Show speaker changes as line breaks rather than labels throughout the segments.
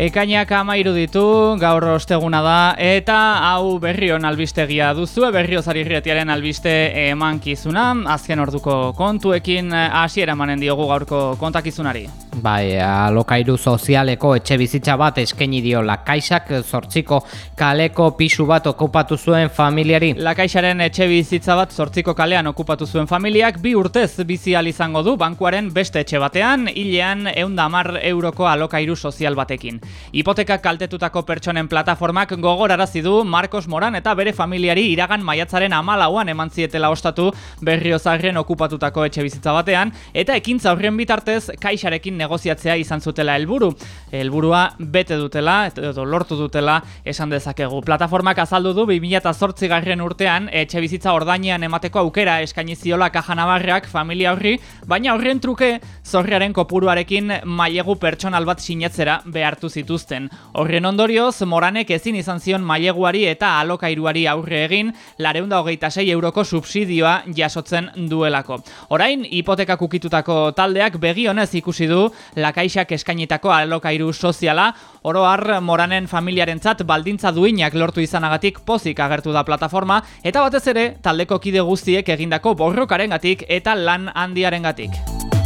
Ekainak ama ditu, gaur osteguna da, eta hau berrion albistegia duzu, berriozari irretiaren albiste emankizuna, azken orduko kontuekin hasiera manen diogu gaurko kontakizunari.
Bai, alokairu sozialeko etxe bizitza bat eskaini dio Lakaisak zortziko kaleko pisu bat okupatu zuen familiari.
Lakaisaren etxe bizitza bat zortziko kalean okupatu zuen familiak bi urtez bizi izango du bankuaren beste etxe batean, hilean eunda mar euroko alokairu sozial batekin. Hipoteka kaltetutako pertsonen plataformak gogorarazi du Marcos Moran eta bere familiari iragan maiatzaren amalauan eman zietela ostatu berriozarren okupatutako etxe bizitza batean, eta ekintza horren bitartez kaixarekin negoziatzea izan zutela helburu. Helburua bete dutela, edo lortu dutela esan dezakegu. Plataformak azaldu du 2008 garren urtean etxe bizitza ordainean emateko aukera eskaini ziola kaja nabarrak familia horri, baina horren truke zorriaren kopuruarekin mailegu pertsonal bat sinatzera behartu zituzten. Horren ondorioz, moranek ezin izan zion maileguari eta alokairuari aurre egin, lareunda hogeita sei euroko subsidioa jasotzen duelako. Orain, hipotekak ukitutako taldeak begionez ikusi du lakaixak eskainitako alokairu soziala, oro har moranen familiarentzat baldintza duinak lortu izanagatik pozik agertu da plataforma, eta batez ere taldeko kide guztiek egindako borrokarengatik eta lan handiarengatik.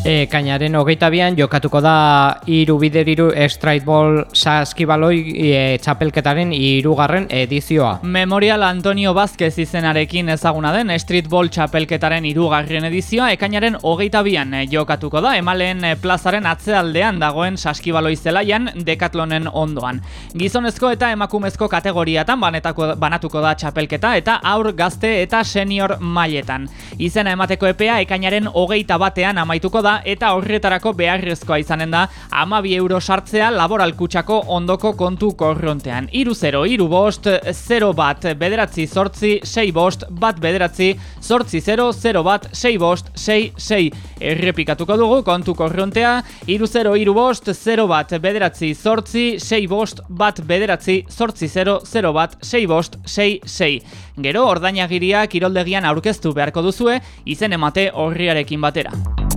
E, kainaren hogeita bian jokatuko da iru bider iru Straightball saskibaloi e, txapelketaren irugarren edizioa.
Memorial Antonio Vázquez izenarekin ezaguna den Streetball txapelketaren irugarren edizioa ekainaren hogeita bian jokatuko da emaleen plazaren atzealdean dagoen saskibaloi zelaian dekatlonen ondoan. Gizonezko eta emakumezko kategoriatan banetako, banatuko da txapelketa eta aur gazte eta senior mailetan. Izena emateko epea ekainaren hogeita batean amaituko da eta horretarako beharrezkoa izanen da ama bi euro sartzea laboralkutsako ondoko kontu korrontean. Iru 0, iru bost, 0 bat, bederatzi sortzi, 6 bost, bat bederatzi, sortzi 0, 0 bat, 6 bost, 6, 6. Errepikatuko dugu kontu korrontea, iru 0, iru bost, 0 bat, bederatzi sortzi, 6 bost, bat bederatzi, sortzi 0, 0 bat, 6 bost, 6, 6. Gero, ordainagiria kiroldegian aurkeztu beharko duzue, izen emate horriarekin batera.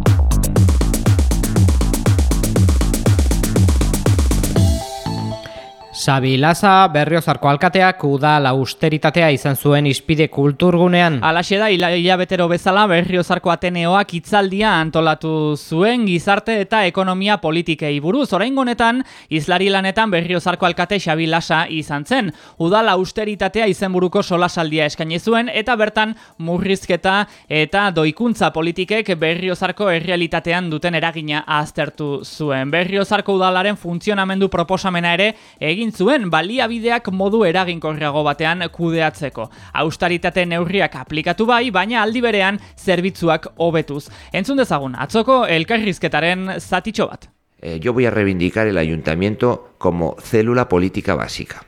Sabi Laza berriozarko alkateak uda lausteritatea izan zuen ispide kulturgunean.
Alaxe da, hilabetero bezala berriozarko ateneoak itzaldia antolatu zuen gizarte eta ekonomia politikei buruz. Orain gonetan, izlari lanetan berriozarko alkate Xabi Laza izan zen. Uda lausteritatea izenburuko solasaldia eskaini zuen eta bertan murrizketa eta doikuntza politikek berriozarko errealitatean duten eragina aztertu zuen. Berriozarko udalaren funtzionamendu proposamena ere egin zuen baliabideak modu eraginkorrago batean kudeatzeko. Austaritate neurriak aplikatu bai, baina aldi berean zerbitzuak hobetuz. Entzun dezagun, atzoko elkarrizketaren zatitxo bat.
Eh, yo voy a reivindicar el ayuntamiento como célula política básica,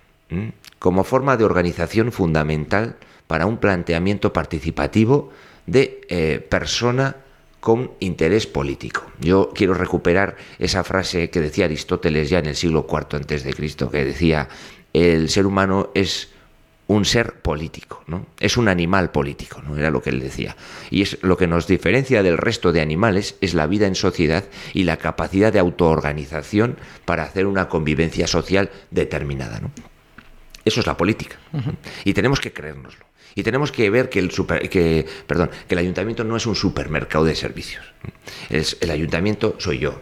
como forma de organización fundamental para un planteamiento participativo de eh, persona con interés político. Yo quiero recuperar esa frase que decía Aristóteles ya en el siglo IV antes de Cristo, que decía el ser humano es un ser político, ¿no? Es un animal político, ¿no? Era lo que él decía. Y es lo que nos diferencia del resto de animales es la vida en sociedad y la capacidad de autoorganización para hacer una convivencia social determinada, ¿no? Eso es la política. Y tenemos que creérnoslo. Y tenemos que ver que el, super, que, perdón, que el ayuntamiento no es un supermercado de servicios. Es, el ayuntamiento soy yo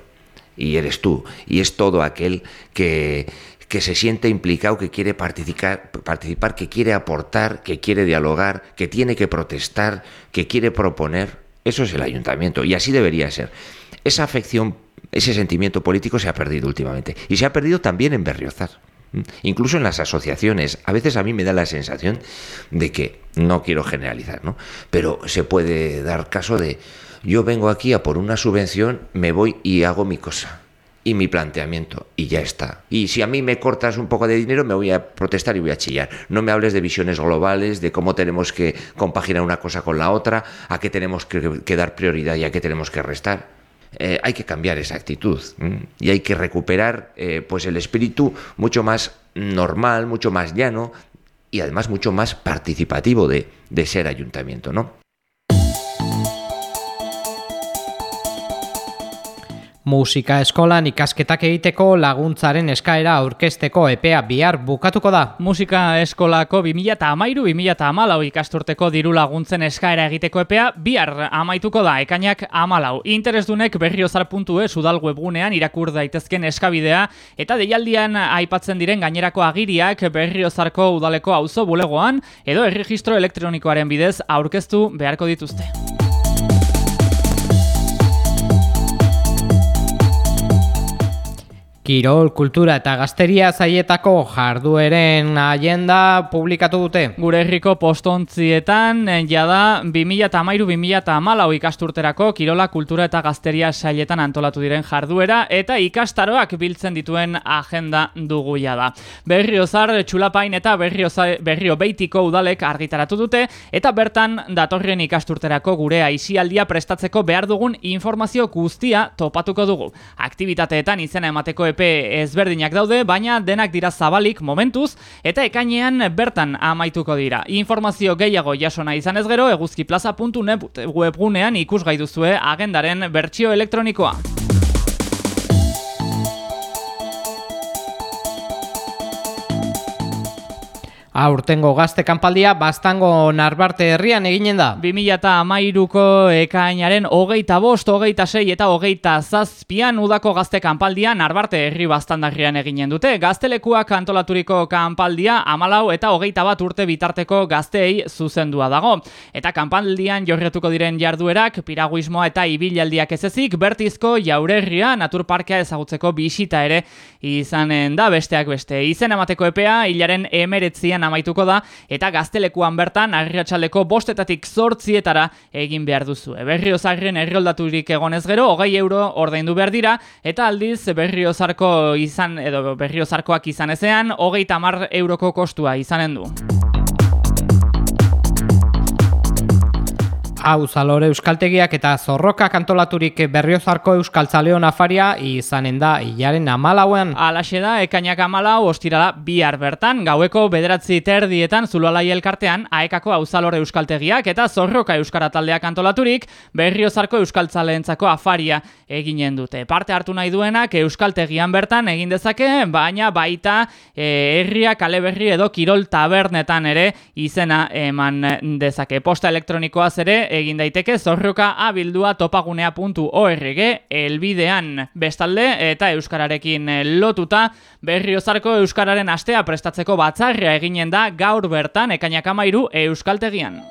y eres tú. Y es todo aquel que, que se siente implicado, que quiere participar, participar, que quiere aportar, que quiere dialogar, que tiene que protestar, que quiere proponer. Eso es el ayuntamiento y así debería ser. Esa afección, ese sentimiento político se ha perdido últimamente y se ha perdido también en Berriozar. Incluso en las asociaciones, a veces a mí me da la sensación de que, no quiero generalizar, ¿no? Pero se puede dar caso de, yo vengo aquí a por una subvención, me voy y hago mi cosa y mi planteamiento y ya está. Y si a mí me cortas un poco de dinero, me voy a protestar y voy a chillar. No me hables de visiones globales, de cómo tenemos que compaginar una cosa con la otra, a qué tenemos que, dar prioridad y a qué tenemos que restar. Eh, hay que cambiar esa actitud y hay que recuperar eh, pues el espíritu mucho más normal, mucho más llano y además mucho más participativo de, de ser ayuntamiento, ¿no?
Musika eskolan ikasketak egiteko laguntzaren eskaera aurkezteko epea bihar bukatuko da.
Musika eskolako 2013-2014 ikasturteko diru laguntzen eskaera egiteko epea bihar amaituko da ekainak amalau. Interesdunek berriozar.e udal webgunean irakur daitezken eskabidea eta deialdian aipatzen diren gainerako agiriak berriozarko udaleko auzo bulegoan edo erregistro elektronikoaren bidez aurkeztu beharko dituzte.
Kirol, kultura eta gazteria zaietako jardueren agenda publikatu dute.
Gure herriko postontzietan, eh, jada 2008-2008 ikasturterako Kirola, kultura eta gazteria saietan antolatu diren jarduera eta ikastaroak biltzen dituen agenda dugu jada. Berriozar, txulapain eta berrio beitiko udalek argitaratu dute eta bertan datorren ikasturterako gure aizialdia prestatzeko behar dugun informazio guztia topatuko dugu. Aktivitateetan izena emateko epe ezberdinak daude, baina denak dira zabalik momentuz, eta ekainean bertan amaituko dira. Informazio gehiago jasona izan ez gero, eguzkiplaza.net webgunean ikusgai duzue agendaren bertsio elektronikoa.
Aurtengo gazte kanpaldia bastango narbarte herrian eginen da.
2008ko ekainaren hogeita bost, hogeita sei eta hogeita zazpian udako gazte kanpaldia narbarte herri bastandarrian eginen dute. Gaztelekuak antolaturiko kanpaldia amalau eta hogeita bat urte bitarteko gazteei zuzendua dago. Eta kanpaldian jorretuko diren jarduerak, piraguismoa eta ibilaldiak ez ezik, bertizko jaurerria naturparkea ezagutzeko bisita ere izanen da besteak beste. Izen emateko epea, hilaren emeretzian amaituko da eta gaztelekuan bertan agriatxaleko bostetatik zortzietara egin behar duzu. Berriozarren erroldaturik egonez gero, hogei euro ordaindu behar dira eta aldiz berriozarko izan edo berriozarkoak izan ezean, hogei tamar euroko kostua izanen du.
Hau zalore euskaltegiak eta zorroka kantolaturik berriozarko euskaltzaleon afaria izanen da hilaren amalauan.
Alaxe da, ekainak amalau ostirala bihar bertan, gaueko bederatzi terdietan zuloalai elkartean aekako hau zalore euskaltegiak eta zorroka euskara taldeak antolaturik berriozarko euskaltzaleentzako afaria eginen dute. Parte hartu nahi duenak euskaltegian bertan egin dezake, baina baita e, herria kaleberri edo kirol tabernetan ere izena eman dezake. Posta elektronikoaz ere egin daiteke zorroka abildua topagunea.org elbidean bestalde eta euskararekin lotuta berriozarko euskararen astea prestatzeko batzarria eginen da gaur bertan ekainak amairu euskaltegian.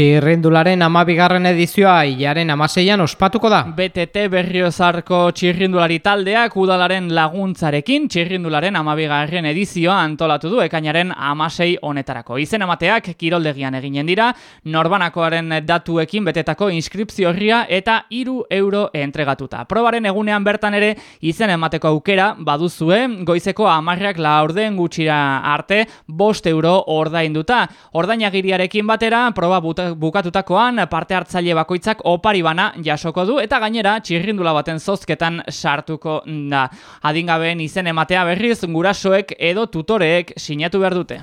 Txirrindularen amabigarren edizioa hilaren amaseian ospatuko da.
BTT berriozarko txirrindulari taldeak udalaren laguntzarekin txirrindularen amabigarren edizioa antolatu du ekainaren amasei honetarako. Izen amateak kiroldegian eginen dira, norbanakoaren datuekin betetako inskripzio horria eta iru euro entregatuta. Probaren egunean bertan ere izen emateko aukera baduzue, goizeko amarrak laurden gutxira arte bost euro ordainduta. Ordainagiriarekin batera, proba buta bukatutakoan parte hartzaile bakoitzak opari bana jasoko du eta gainera txirrindula baten zozketan sartuko da. Adingabeen izen ematea berriz gurasoek edo tutoreek sinatu behar dute.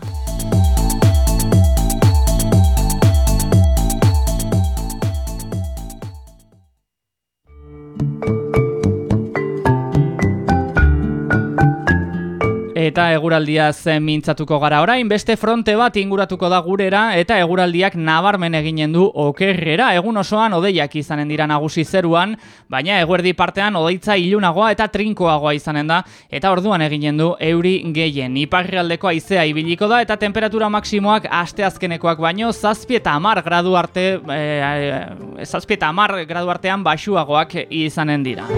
Eta eguraldiaz mintzatuko gara orain, beste fronte bat inguratuko da gurera eta eguraldiak nabarmen eginen du okerrera. Egun osoan odeiak izanen dira nagusi zeruan, baina eguerdi partean odeitza ilunagoa eta trinkoagoa izanen da, eta orduan eginen du euri gehien. Iparrialdeko aizea ibiliko da eta temperatura maksimoak aste azkenekoak baino zazpi eta amar gradu arte, e, zazpi eta amar gradu artean basuagoak izanen dira.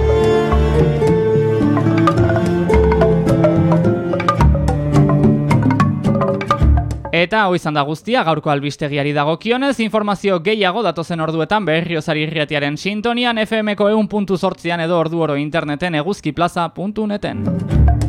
Eta hoi da guztia gaurko albistegiari dagokionez, informazio gehiago datozen orduetan berriozari irriatiaren sintonian FMko eun puntu edo ordu oro interneten eguzkiplaza.neten.